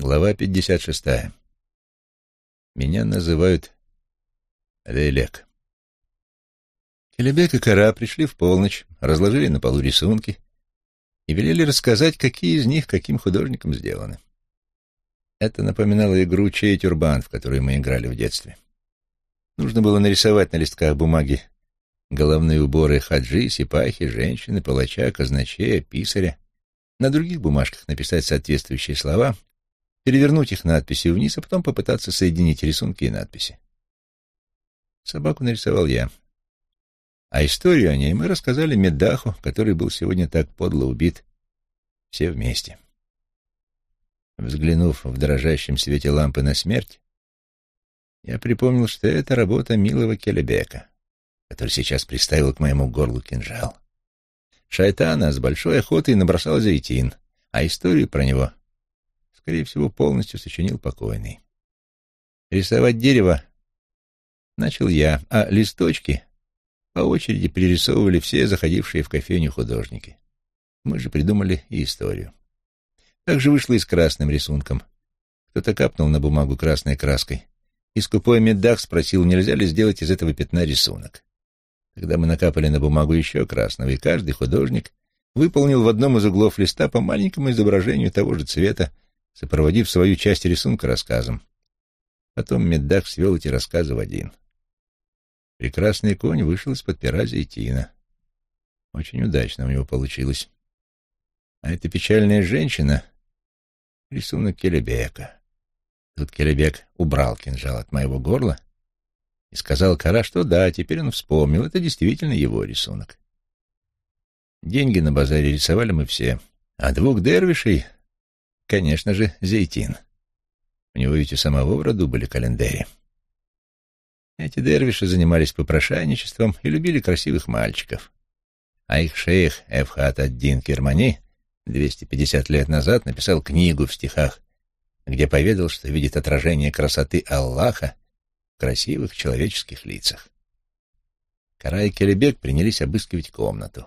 Глава 56. Меня называют Лейлек. Келебек и Кара пришли в полночь, разложили на полу рисунки и велели рассказать, какие из них каким художником сделаны. Это напоминало игру «Чей тюрбан», в которую мы играли в детстве. Нужно было нарисовать на листках бумаги головные уборы хаджи, сипахи, женщины, палача, казначея, писаря. На других бумажках написать соответствующие слова — перевернуть их надписи вниз, а потом попытаться соединить рисунки и надписи. Собаку нарисовал я. А историю о ней мы рассказали Медаху, который был сегодня так подло убит. Все вместе. Взглянув в дрожащем свете лампы на смерть, я припомнил, что это работа милого Келебека, который сейчас приставил к моему горлу кинжал. Шайтана с большой охотой набросал зайтин, а историю про него скорее всего, полностью сочинил покойный. Рисовать дерево начал я, а листочки по очереди пририсовывали все заходившие в кофейню художники. Мы же придумали и историю. Так же вышло и с красным рисунком. Кто-то капнул на бумагу красной краской, и скупой меддах спросил, нельзя ли сделать из этого пятна рисунок. Тогда мы накапали на бумагу еще красного, и каждый художник выполнил в одном из углов листа по маленькому изображению того же цвета, сопроводив свою часть рисунка рассказом. Потом Меддах свел эти рассказы в один. Прекрасный конь вышел из-под пера Зейтина. Очень удачно у него получилось. А эта печальная женщина — рисунок Келебека. Тут Келебек убрал кинжал от моего горла и сказал Кара, что да, теперь он вспомнил, это действительно его рисунок. Деньги на базаре рисовали мы все, а двух дервишей Конечно же, Зейтин. У него ведь у самого в роду были календари. Эти дервиши занимались попрошайничеством и любили красивых мальчиков. А их шейх Эфхат ад-Дин Кермани 250 лет назад написал книгу в стихах, где поведал, что видит отражение красоты Аллаха в красивых человеческих лицах. Кара и Келебек принялись обыскивать комнату.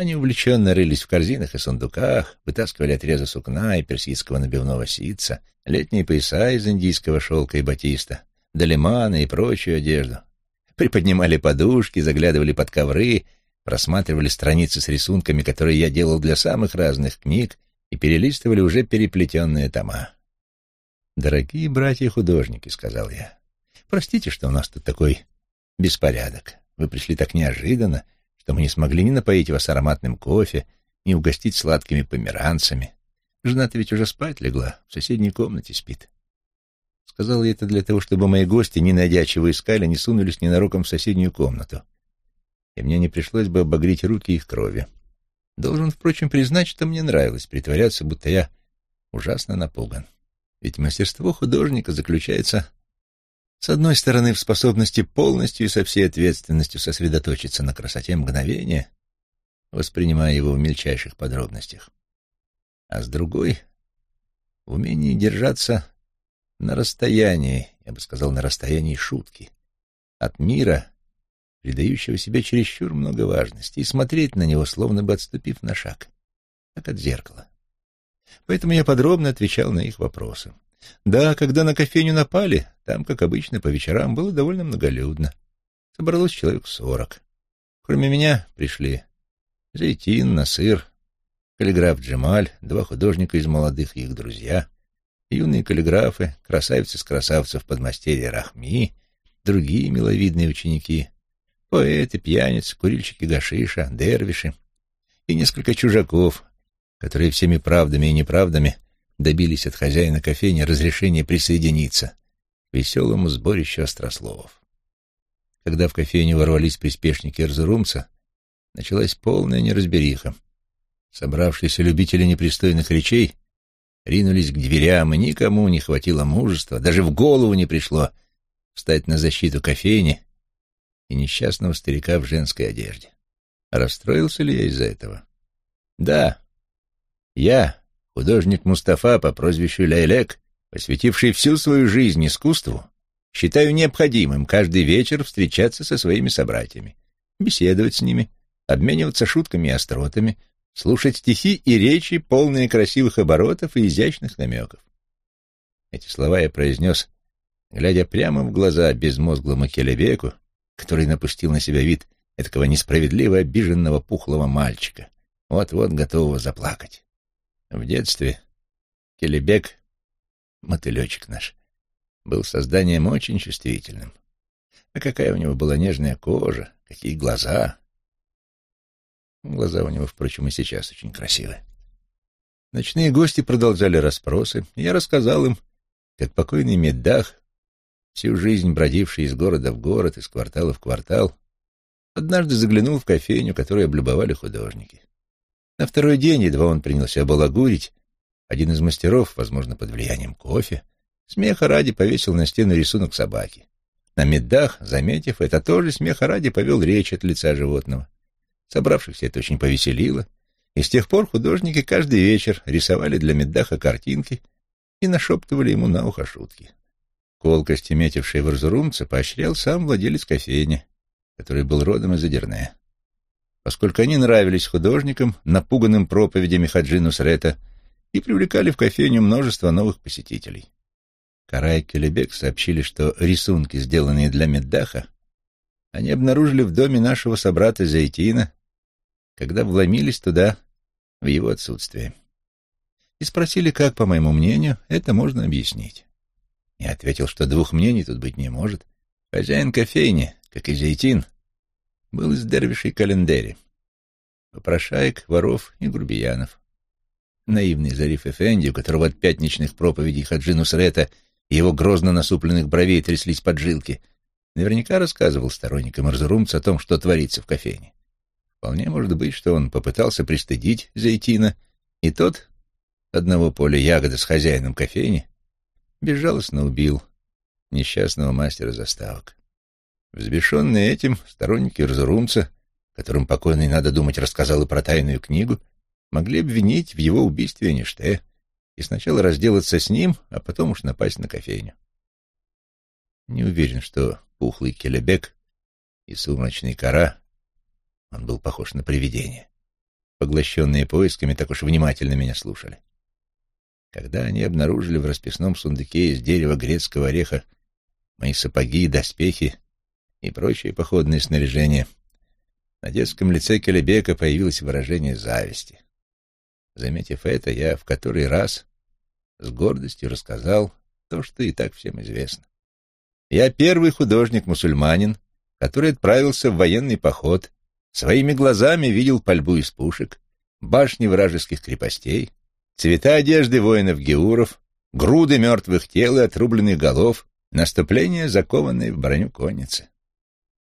Они увлеченно рылись в корзинах и сундуках, вытаскивали отрезы сукна и персидского набивного ситца, летние пояса из индийского шелка и батиста, долеманы и прочую одежду. Приподнимали подушки, заглядывали под ковры, просматривали страницы с рисунками, которые я делал для самых разных книг, и перелистывали уже переплетенные тома. «Дорогие братья-художники», — сказал я, — «простите, что у нас тут такой беспорядок. Вы пришли так неожиданно, что мы не смогли ни напоить вас ароматным кофе, ни угостить сладкими померанцами. Жена-то ведь уже спать легла, в соседней комнате спит. Сказал я это для того, чтобы мои гости, не найдя чего искали, не сунулись ненароком в соседнюю комнату. И мне не пришлось бы обогреть руки их кровью. Должен, впрочем, признать, что мне нравилось притворяться, будто я ужасно напуган. Ведь мастерство художника заключается с одной стороны, в способности полностью и со всей ответственностью сосредоточиться на красоте мгновения, воспринимая его в мельчайших подробностях, а с другой — в умении держаться на расстоянии, я бы сказал, на расстоянии шутки, от мира, придающего себе чересчур много важности, и смотреть на него, словно бы отступив на шаг, как от зеркала. Поэтому я подробно отвечал на их вопросы. Да, когда на кофейню напали, там, как обычно, по вечерам было довольно многолюдно. Собралось человек сорок. Кроме меня пришли Зайтин, Насыр, каллиграф Джемаль, два художника из молодых их друзья, юные каллиграфы, красавицы с красавцев подмастерья Рахми, другие миловидные ученики, поэты, пьяницы, курильщики гашиша, дервиши и несколько чужаков, которые всеми правдами и неправдами — добились от хозяина кофейни разрешения присоединиться к веселому сборищу острословов. Когда в кофейню ворвались приспешники Эрзурумца, началась полная неразбериха. Собравшиеся любители непристойных речей ринулись к дверям, и никому не хватило мужества, даже в голову не пришло встать на защиту кофейни и несчастного старика в женской одежде. Расстроился ли я из-за этого? Да, я, Художник Мустафа по прозвищу Лейлек, посвятивший всю свою жизнь искусству, считаю необходимым каждый вечер встречаться со своими собратьями, беседовать с ними, обмениваться шутками и остротами, слушать стихи и речи, полные красивых оборотов и изящных намеков. Эти слова я произнес, глядя прямо в глаза безмозглому Келебеку, который напустил на себя вид этого несправедливо обиженного пухлого мальчика, вот-вот готового заплакать. В детстве Келебек, мотылечек наш, был созданием очень чувствительным. А какая у него была нежная кожа, какие глаза. Глаза у него, впрочем, и сейчас очень красивые. Ночные гости продолжали расспросы, и я рассказал им, как покойный Меддах, всю жизнь бродивший из города в город, из квартала в квартал, однажды заглянул в кофейню, которую облюбовали художники. На второй день, едва он принялся балагурить, один из мастеров, возможно, под влиянием кофе, смеха ради повесил на стену рисунок собаки. На меддах, заметив это, тоже смеха ради повел речь от лица животного. Собравшихся это очень повеселило, и с тех пор художники каждый вечер рисовали для меддаха картинки и нашептывали ему на ухо шутки. Колкости, метившие в Арзурумца, поощрял сам владелец кофейни, который был родом из Адерне. Поскольку они нравились художникам, напуганным проповедями Хаджи Нусрета, и привлекали в кофейню множество новых посетителей. Карай и Келебек сообщили, что рисунки, сделанные для Меддаха, они обнаружили в доме нашего собрата Зайтина, когда вломились туда в его отсутствие. И спросили, как, по моему мнению, это можно объяснить. Я ответил, что двух мнений тут быть не может. Хозяин кофейни, как и Зайтин, был из дервишей календери, попрошаек, воров и грубиянов. Наивный Зариф Эфенди, у которого от пятничных проповедей Хаджи Нусрета и его грозно насупленных бровей тряслись поджилки, наверняка рассказывал сторонникам Арзурумца о том, что творится в кофейне. Вполне может быть, что он попытался пристыдить Зайтина, и тот, одного поля ягоды с хозяином кофейни, безжалостно убил несчастного мастера заставок. Взбешенные этим, сторонники Арзурумца, которым покойный, надо думать, рассказал и про тайную книгу, могли обвинить в его убийстве Ниште и сначала разделаться с ним, а потом уж напасть на кофейню. Не уверен, что пухлый келебек и сумрачный кора, он был похож на привидение, поглощенные поисками, так уж внимательно меня слушали. Когда они обнаружили в расписном сундуке из дерева грецкого ореха мои сапоги, доспехи и прочее походное снаряжение, на детском лице Келебека появилось выражение зависти. Заметив это, я в который раз с гордостью рассказал то, что и так всем известно. Я первый художник-мусульманин, который отправился в военный поход, своими глазами видел пальбу из пушек, башни вражеских крепостей, цвета одежды воинов-геуров, груды мертвых тел и отрубленных голов, наступление, закованное в броню конницы.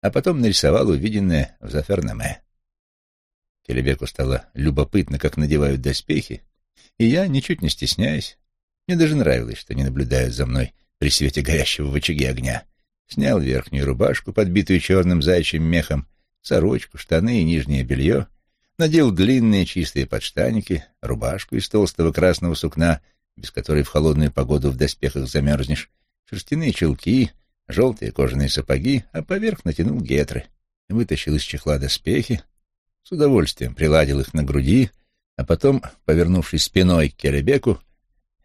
А потом нарисовал увиденное в Зафернаме. Келебеку стало любопытно, как надевают доспехи, и я, ничуть не стесняясь, мне даже нравилось, что не наблюдают за мной при свете горящего в очаге огня, снял верхнюю рубашку, подбитую черным зайчьим мехом, сорочку, штаны и нижнее белье, надел длинные чистые подштаники, рубашку из толстого красного сукна, без которой в холодную погоду в доспехах замерзнешь, шерстяные чулки, желтые кожаные сапоги, а поверх натянул гетры, вытащил из чехла доспехи, с удовольствием приладил их на груди, а потом, повернувшись спиной к Керебеку,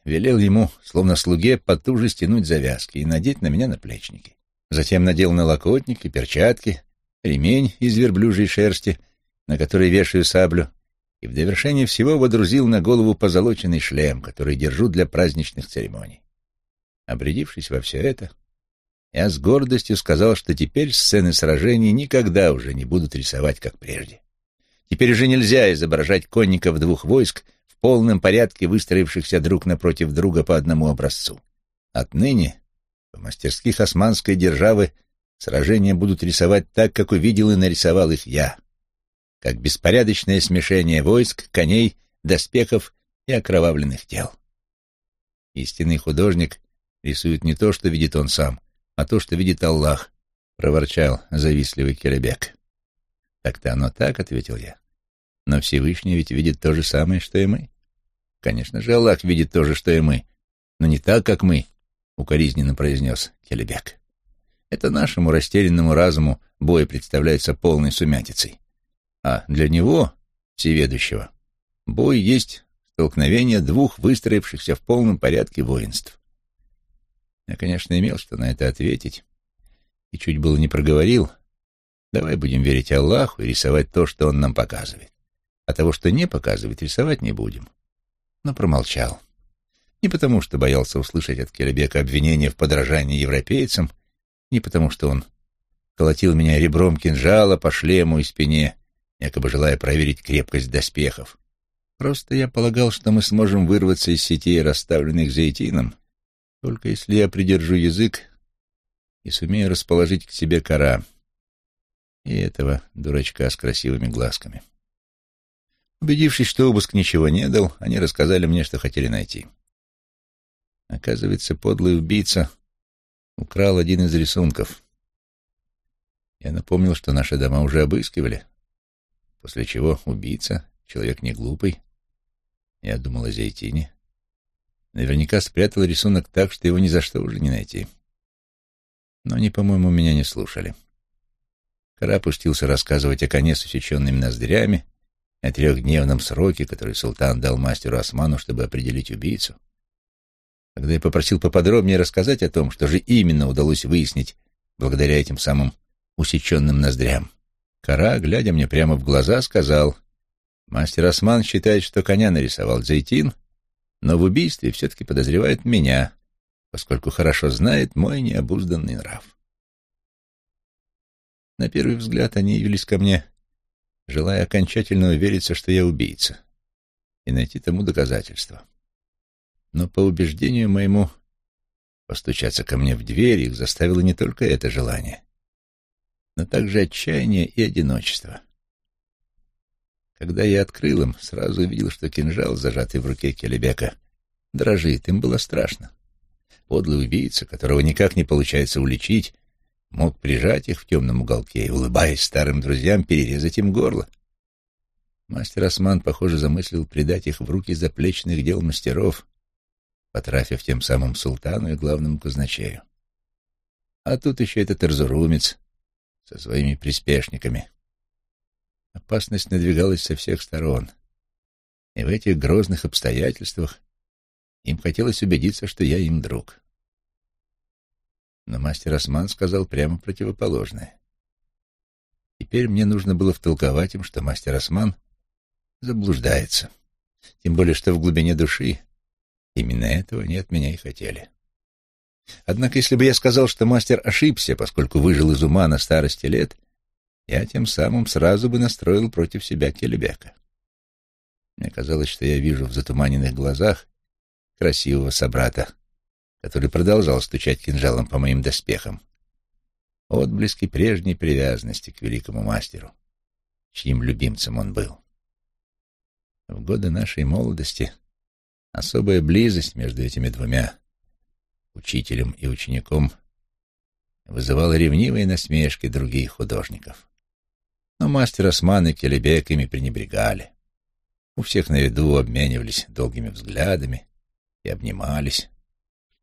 велел ему, словно слуге, потуже стянуть завязки и надеть на меня наплечники. Затем надел налокотник и перчатки, ремень из верблюжьей шерсти, на который вешаю саблю, и в довершение всего водрузил на голову позолоченный шлем, который держу для праздничных церемоний. Обрядившись во все это, я с гордостью сказал, что теперь сцены сражений никогда уже не будут рисовать, как прежде. Теперь уже нельзя изображать конников двух войск в полном порядке, выстроившихся друг напротив друга по одному образцу. Отныне в мастерских османской державы сражения будут рисовать так, как увидел и нарисовал их я, как беспорядочное смешение войск, коней, доспехов и окровавленных тел. Истинный художник рисует не то, что видит он сам, а то, что видит Аллах, — проворчал завистливый Керебек. «Так-то оно так», — ответил я. «Но Всевышний ведь видит то же самое, что и мы». «Конечно же, Аллах видит то же, что и мы, но не так, как мы», — укоризненно произнес Келебек. «Это нашему растерянному разуму бой представляется полной сумятицей. А для него, всеведущего, бой есть столкновение двух выстроившихся в полном порядке воинств. Я, конечно, имел что на это ответить, и чуть было не проговорил. Давай будем верить Аллаху и рисовать то, что Он нам показывает. А того, что не показывает, рисовать не будем. Но промолчал. Не потому, что боялся услышать от Келебека обвинения в подражании европейцам, не потому, что он колотил меня ребром кинжала по шлему и спине, якобы желая проверить крепкость доспехов. Просто я полагал, что мы сможем вырваться из сетей, расставленных Зейтином, только если я придержу язык и сумею расположить к себе кора и этого дурачка с красивыми глазками. Убедившись, что обыск ничего не дал, они рассказали мне, что хотели найти. Оказывается, подлый убийца украл один из рисунков. Я напомнил, что наши дома уже обыскивали, после чего убийца, человек не глупый, я думал о Зейтине, наверняка спрятал рисунок так, что его ни за что уже не найти. Но они, по-моему, меня не слушали. Кара опустился рассказывать о коне с усеченными ноздрями, о трехдневном сроке, который султан дал мастеру Осману, чтобы определить убийцу. Когда я попросил поподробнее рассказать о том, что же именно удалось выяснить благодаря этим самым усеченным ноздрям, Кара, глядя мне прямо в глаза, сказал, «Мастер Осман считает, что коня нарисовал Зайтин, но в убийстве все-таки подозревает меня, поскольку хорошо знает мой необузданный нрав». На первый взгляд они явились ко мне, желая окончательно увериться, что я убийца, и найти тому доказательства. Но по убеждению моему постучаться ко мне в дверь их заставило не только это желание, но также отчаяние и одиночество. Когда я открыл им, сразу увидел, что кинжал, зажатый в руке Келебека, дрожит. Им было страшно. Подлый убийца, которого никак не получается уличить, мог прижать их в темном уголке и, улыбаясь старым друзьям, перерезать им горло. Мастер Осман, похоже, замыслил предать их в руки заплечных дел мастеров, потрафив тем самым султану и главному казначею. А тут еще этот эрзурумец со своими приспешниками. Опасность надвигалась со всех сторон, и в этих грозных обстоятельствах им хотелось убедиться, что я им друг. Но мастер Осман сказал прямо противоположное. Теперь мне нужно было втолковать им, что мастер Осман заблуждается, тем более что в глубине души Именно этого они от меня и хотели. Однако, если бы я сказал, что мастер ошибся, поскольку выжил из ума на старости лет, я тем самым сразу бы настроил против себя Келебека. Мне казалось, что я вижу в затуманенных глазах красивого собрата, который продолжал стучать кинжалом по моим доспехам. Отблески прежней привязанности к великому мастеру, чьим любимцем он был. В годы нашей молодости Особая близость между этими двумя, учителем и учеником, вызывала ревнивые насмешки других художников. Но мастер Осман и Келебек ими пренебрегали. У всех на виду обменивались долгими взглядами и обнимались.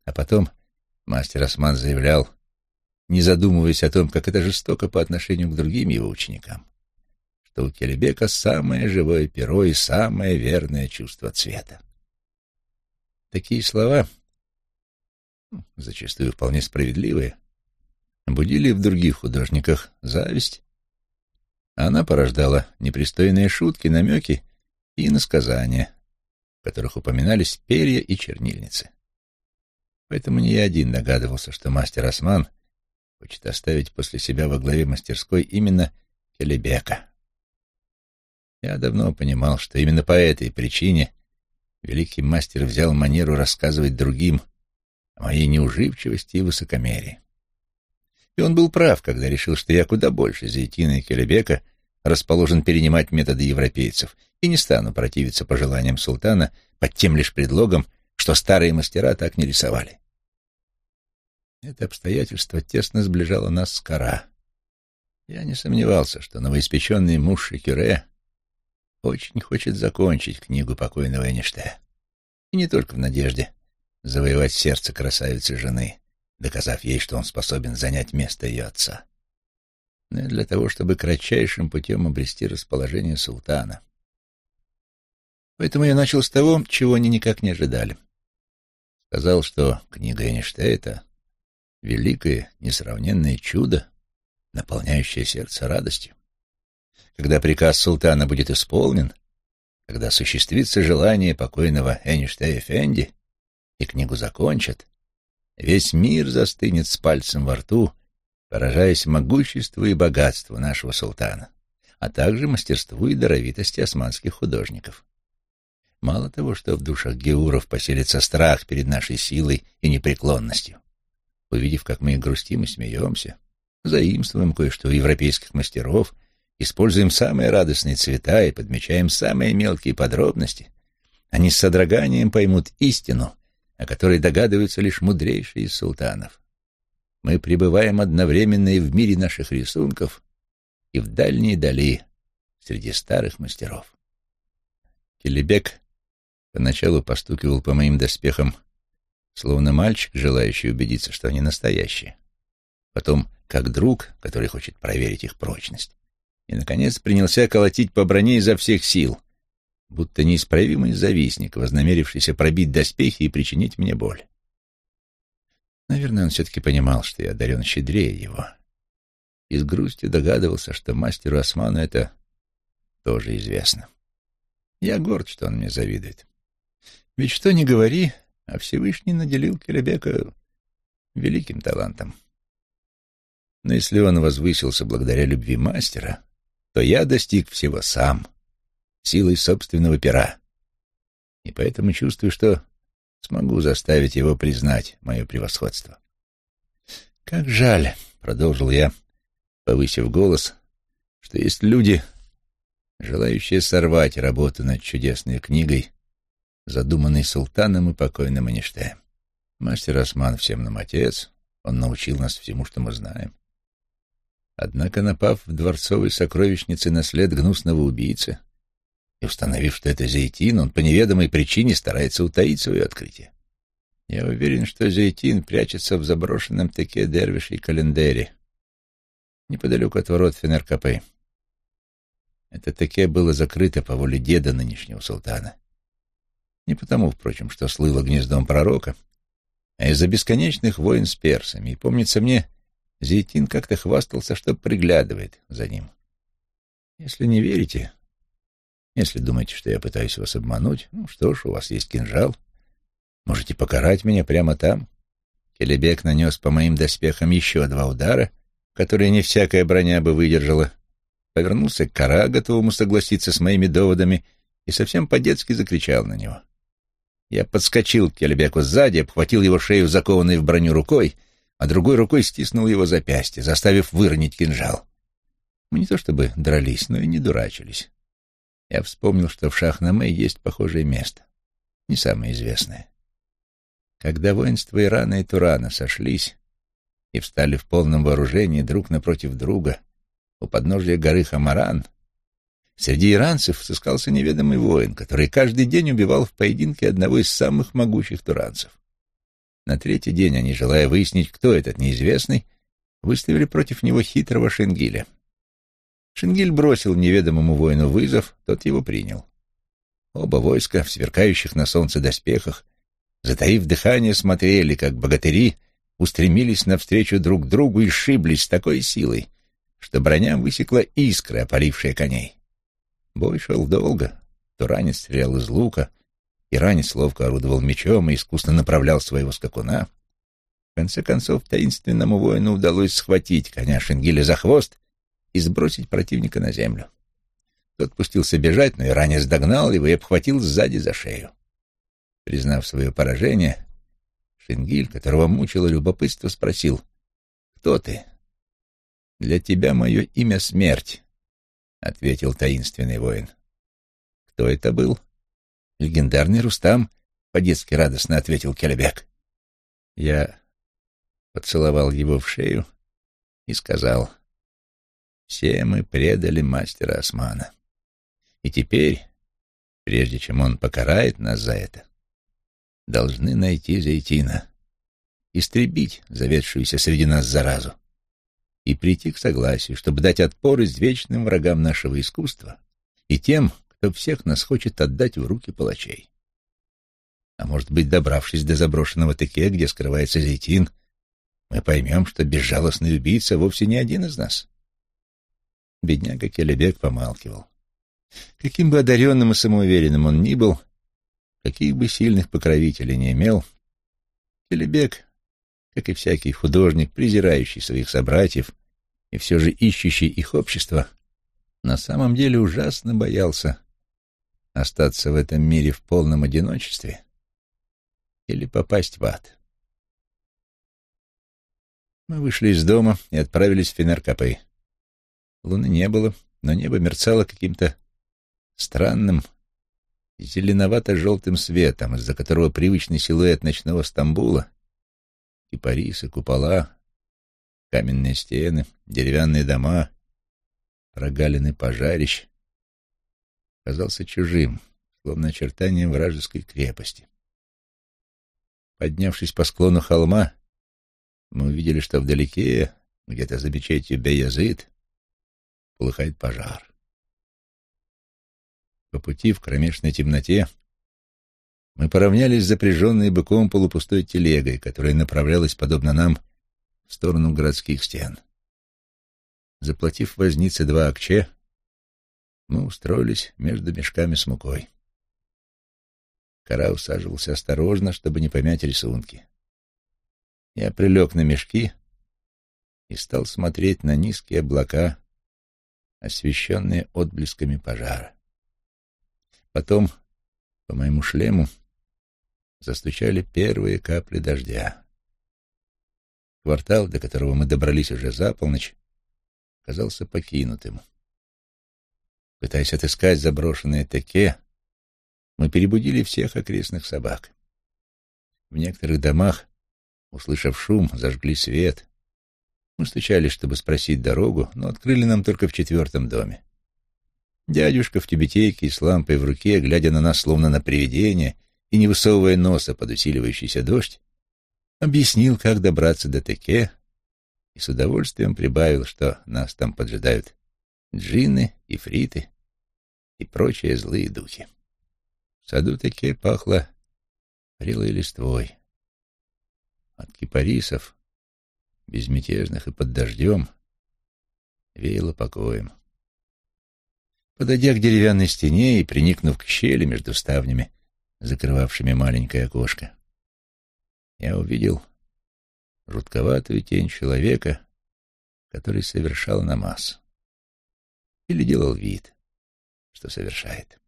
А потом мастер Осман заявлял, не задумываясь о том, как это жестоко по отношению к другим его ученикам, что у Келебека самое живое перо и самое верное чувство цвета. Такие слова, зачастую вполне справедливые, будили в других художниках зависть. Она порождала непристойные шутки, намеки и насказания, в которых упоминались перья и чернильницы. Поэтому не я один догадывался, что мастер Осман хочет оставить после себя во главе мастерской именно Келебека. Я давно понимал, что именно по этой причине великий мастер взял манеру рассказывать другим о моей неуживчивости и высокомерии. И он был прав, когда решил, что я куда больше Зейтина и Келебека расположен перенимать методы европейцев и не стану противиться пожеланиям султана под тем лишь предлогом, что старые мастера так не рисовали. Это обстоятельство тесно сближало нас с Кара. Я не сомневался, что новоиспеченный муж Шекюре очень хочет закончить книгу покойного Эйнштейна. И не только в надежде завоевать сердце красавицы жены, доказав ей, что он способен занять место ее отца, но и для того, чтобы кратчайшим путем обрести расположение султана. Поэтому я начал с того, чего они никак не ожидали. Сказал, что книга Эйнштейна великое, несравненное чудо, наполняющее сердце радостью. Когда приказ султана будет исполнен, когда осуществится желание покойного Эништея Фенди и книгу закончат, весь мир застынет с пальцем во рту, поражаясь могуществу и богатству нашего султана, а также мастерству и даровитости османских художников. Мало того, что в душах геуров поселится страх перед нашей силой и непреклонностью. Увидев, как мы грустим и смеемся, заимствуем кое-что у европейских мастеров, используем самые радостные цвета и подмечаем самые мелкие подробности, они с содроганием поймут истину, о которой догадываются лишь мудрейшие из султанов. Мы пребываем одновременно и в мире наших рисунков, и в дальней дали среди старых мастеров. Келебек поначалу постукивал по моим доспехам, словно мальчик, желающий убедиться, что они настоящие. Потом, как друг, который хочет проверить их прочность. И, наконец, принялся колотить по броне изо всех сил, будто неисправимый завистник, вознамерившийся пробить доспехи и причинить мне боль. Наверное, он все-таки понимал, что я одарен щедрее его. И с грустью догадывался, что мастеру Осману это тоже известно. Я горд, что он мне завидует. Ведь что ни говори, а Всевышний наделил Келебека великим талантом. Но если он возвысился благодаря любви мастера, то я достиг всего сам, силой собственного пера. И поэтому чувствую, что смогу заставить его признать мое превосходство. «Как жаль», — продолжил я, повысив голос, — «что есть люди, желающие сорвать работу над чудесной книгой, задуманной султаном и покойным Эништеем. Мастер Осман всем нам отец, он научил нас всему, что мы знаем. Однако, напав в дворцовой сокровищнице на след гнусного убийцы и установив, что это Зейтин, он по неведомой причине старается утаить свое открытие. Я уверен, что Зейтин прячется в заброшенном таке Дервишей календаре, неподалеку от ворот Фенеркапе. Это таке было закрыто по воле деда нынешнего султана. Не потому, впрочем, что слыло гнездом пророка, а из-за бесконечных войн с персами. И, помнится мне, Зейтин как-то хвастался, что приглядывает за ним. Если не верите, если думаете, что я пытаюсь вас обмануть, ну что ж, у вас есть кинжал. Можете покарать меня прямо там. Келебек нанес по моим доспехам еще два удара, которые не всякая броня бы выдержала. Повернулся к Кара, готовому согласиться с моими доводами, и совсем по-детски закричал на него. Я подскочил к Келебеку сзади, обхватил его шею, закованной в броню рукой — а другой рукой стиснул его запястье, заставив выронить кинжал. Мы не то чтобы дрались, но и не дурачились. Я вспомнил, что в Шахнаме есть похожее место, не самое известное. Когда воинства Ирана и Турана сошлись и встали в полном вооружении друг напротив друга у подножия горы Хамаран, среди иранцев сыскался неведомый воин, который каждый день убивал в поединке одного из самых могучих туранцев. На третий день они, желая выяснить, кто этот неизвестный, выставили против него хитрого Шенгиля. Шенгиль бросил неведомому воину вызов, тот его принял. Оба войска в сверкающих на солнце доспехах, затаив дыхание, смотрели, как богатыри устремились навстречу друг другу и сшиблись с такой силой, что броня высекла искры, опалившие коней. Бой шел долго, туранец стрелял из лука, Иранец ловко орудовал мечом и искусно направлял своего скакуна. В конце концов, таинственному воину удалось схватить коня Шенгиля за хвост и сбросить противника на землю. Тот пустился бежать, но иранец догнал его и обхватил сзади за шею. Признав свое поражение, Шенгиль, которого мучило любопытство, спросил, «Кто ты?» «Для тебя мое имя — смерть», — ответил таинственный воин. «Кто это был?» Легендарный Рустам, — по-детски радостно ответил Келебек. Я поцеловал его в шею и сказал, «Все мы предали мастера Османа. И теперь, прежде чем он покарает нас за это, должны найти Зайтина, истребить заведшуюся среди нас заразу и прийти к согласию, чтобы дать отпор извечным врагам нашего искусства и тем, кто всех нас хочет отдать в руки палачей. А может быть, добравшись до заброшенного тыке, где скрывается Зейтин, мы поймем, что безжалостный убийца вовсе не один из нас. Бедняга Келебек помалкивал. Каким бы одаренным и самоуверенным он ни был, каких бы сильных покровителей не имел, Келебек, как и всякий художник, презирающий своих собратьев и все же ищущий их общество, на самом деле ужасно боялся остаться в этом мире в полном одиночестве или попасть в ад. Мы вышли из дома и отправились в Фенеркапы. Луны не было, но небо мерцало каким-то странным зеленовато-желтым светом, из-за которого привычный силуэт ночного Стамбула, кипарисы, купола, каменные стены, деревянные дома, прогалины пожарищ, казался чужим, словно очертание вражеской крепости. Поднявшись по склону холма, мы увидели, что вдалеке, где-то за печатью Беязыд, полыхает пожар. По пути в кромешной темноте мы поравнялись с запряженной быком полупустой телегой, которая направлялась, подобно нам, в сторону городских стен. Заплатив вознице два акче, мы устроились между мешками с мукой. Кара усаживался осторожно, чтобы не помять рисунки. Я прилег на мешки и стал смотреть на низкие облака, освещенные отблесками пожара. Потом по моему шлему застучали первые капли дождя. Квартал, до которого мы добрались уже за полночь, казался покинутым. Пытаясь отыскать заброшенное теке, мы перебудили всех окрестных собак. В некоторых домах Услышав шум, зажгли свет. Мы стучали, чтобы спросить дорогу, но открыли нам только в четвертом доме. Дядюшка в тюбетейке с лампой в руке, глядя на нас словно на привидение и не высовывая носа под усиливающийся дождь, объяснил, как добраться до Теке, и с удовольствием прибавил, что нас там поджидают джинны, ифриты и прочие злые духи. В саду Теке пахло прелой листвой. От кипарисов, безмятежных и под дождем, веяло покоем. Подойдя к деревянной стене и приникнув к щели между ставнями, закрывавшими маленькое окошко, я увидел жутковатую тень человека, который совершал намаз. Или делал вид, что совершает.